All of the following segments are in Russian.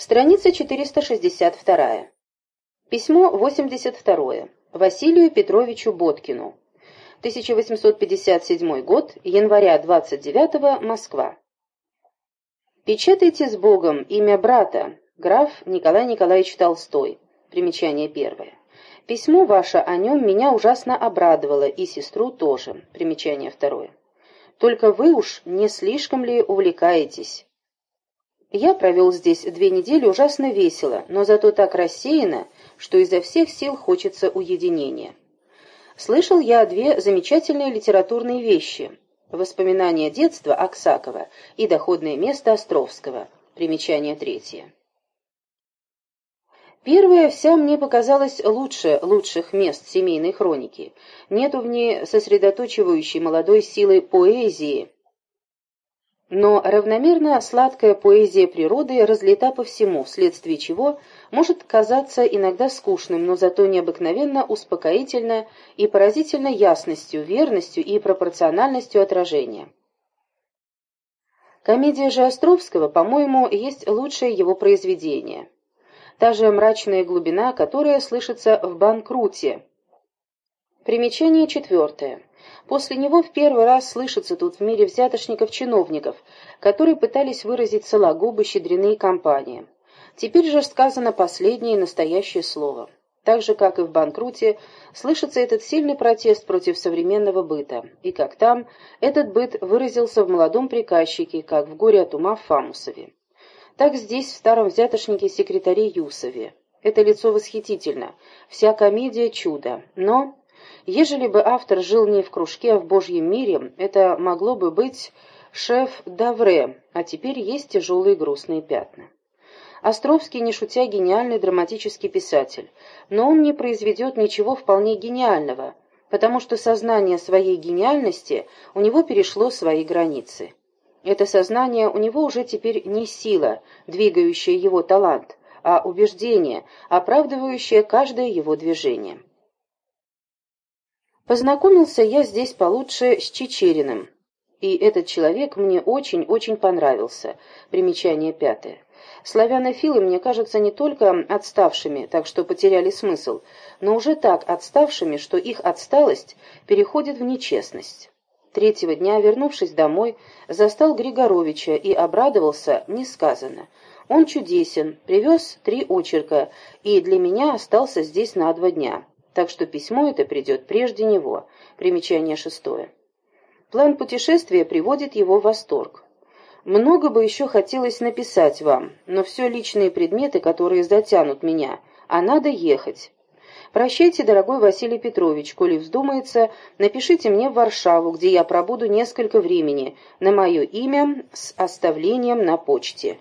Страница 462. Письмо 82. Василию Петровичу Боткину. 1857 год, января 29 Москва. Печатайте с Богом имя брата, граф Николай Николаевич Толстой. Примечание первое. Письмо ваше о нем меня ужасно обрадовало, и сестру тоже. Примечание второе. Только вы уж не слишком ли увлекаетесь? Я провел здесь две недели ужасно весело, но зато так рассеяно, что изо всех сил хочется уединения. Слышал я две замечательные литературные вещи. Воспоминания детства Аксакова и доходное место Островского. Примечание третье. Первая вся мне показалась лучше лучших мест семейной хроники. Нету в ней сосредоточивающей молодой силы поэзии, но равномерно сладкая поэзия природы разлита по всему, вследствие чего может казаться иногда скучным, но зато необыкновенно успокоительно и поразительно ясностью, верностью и пропорциональностью отражения. Комедия же Островского, по-моему, есть лучшее его произведение. Та же мрачная глубина, которая слышится в «Банкруте». Примечание четвертое. После него в первый раз слышится тут в мире взятошников-чиновников, которые пытались выразить сологубы, щедрины и компания. Теперь же сказано последнее и настоящее слово. Так же, как и в «Банкруте», слышится этот сильный протест против современного быта, и как там, этот быт выразился в молодом приказчике, как в «Горе от ума» Фамусове. Так здесь, в старом взятошнике секретаре Юсове. Это лицо восхитительно, вся комедия чудо, но Ежели бы автор жил не в кружке, а в Божьем мире, это могло бы быть шеф Давре, а теперь есть тяжелые грустные пятна. Островский, не шутя, гениальный драматический писатель, но он не произведет ничего вполне гениального, потому что сознание своей гениальности у него перешло свои границы. Это сознание у него уже теперь не сила, двигающая его талант, а убеждение, оправдывающее каждое его движение. Познакомился я здесь получше с Чечериным, и этот человек мне очень-очень понравился. Примечание пятое. Славянофилы мне кажутся не только отставшими, так что потеряли смысл, но уже так отставшими, что их отсталость переходит в нечестность. Третьего дня, вернувшись домой, застал Григоровича и обрадовался несказанно. Он чудесен, привез три очерка, и для меня остался здесь на два дня так что письмо это придет прежде него. Примечание шестое. План путешествия приводит его в восторг. Много бы еще хотелось написать вам, но все личные предметы, которые затянут меня, а надо ехать. Прощайте, дорогой Василий Петрович, коли вздумается, напишите мне в Варшаву, где я пробуду несколько времени, на мое имя с оставлением на почте.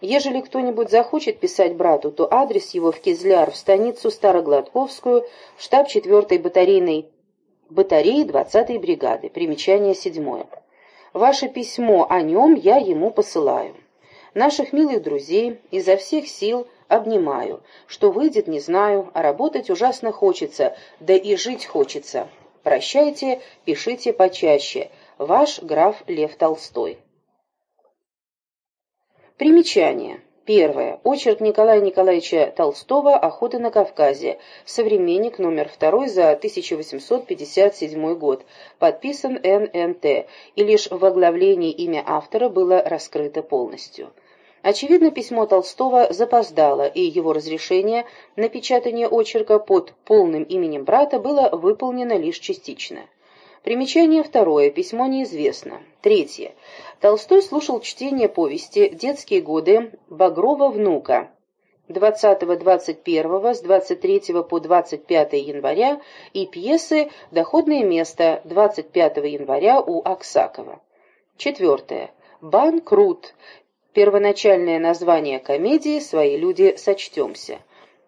Ежели кто-нибудь захочет писать брату, то адрес его в Кизляр, в станицу Старогладковскую, штаб 4-й батарейной батареи 20-й бригады. Примечание 7. Ваше письмо о нем я ему посылаю. Наших милых друзей изо всех сил обнимаю. Что выйдет, не знаю, а работать ужасно хочется, да и жить хочется. Прощайте, пишите почаще. Ваш граф Лев Толстой. Примечание. Первое. Очерк Николая Николаевича Толстого «Охота на Кавказе». Современник номер второй за 1857 год. Подписан ННТ. И лишь в оглавлении имя автора было раскрыто полностью. Очевидно, письмо Толстого запоздало, и его разрешение на печатание очерка под полным именем брата было выполнено лишь частично. Примечание второе. Письмо неизвестно. Третье. Толстой слушал чтение повести «Детские годы» Багрова внука 20-21 с 23 по 25 января и пьесы «Доходное место» 25 января у Аксакова. Четвертое. Банкрут. Первоначальное название комедии «Свои люди сочтемся».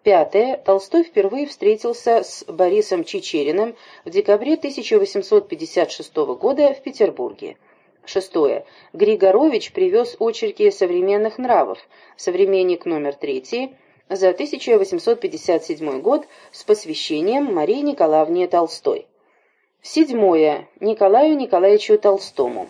Пятое. Толстой впервые встретился с Борисом Чичериным в декабре 1856 года в Петербурге. Шестое. Григорович привез очерки современных нравов. Современник номер третий за 1857 год с посвящением Марии Николаевне Толстой. Седьмое. Николаю Николаевичу Толстому.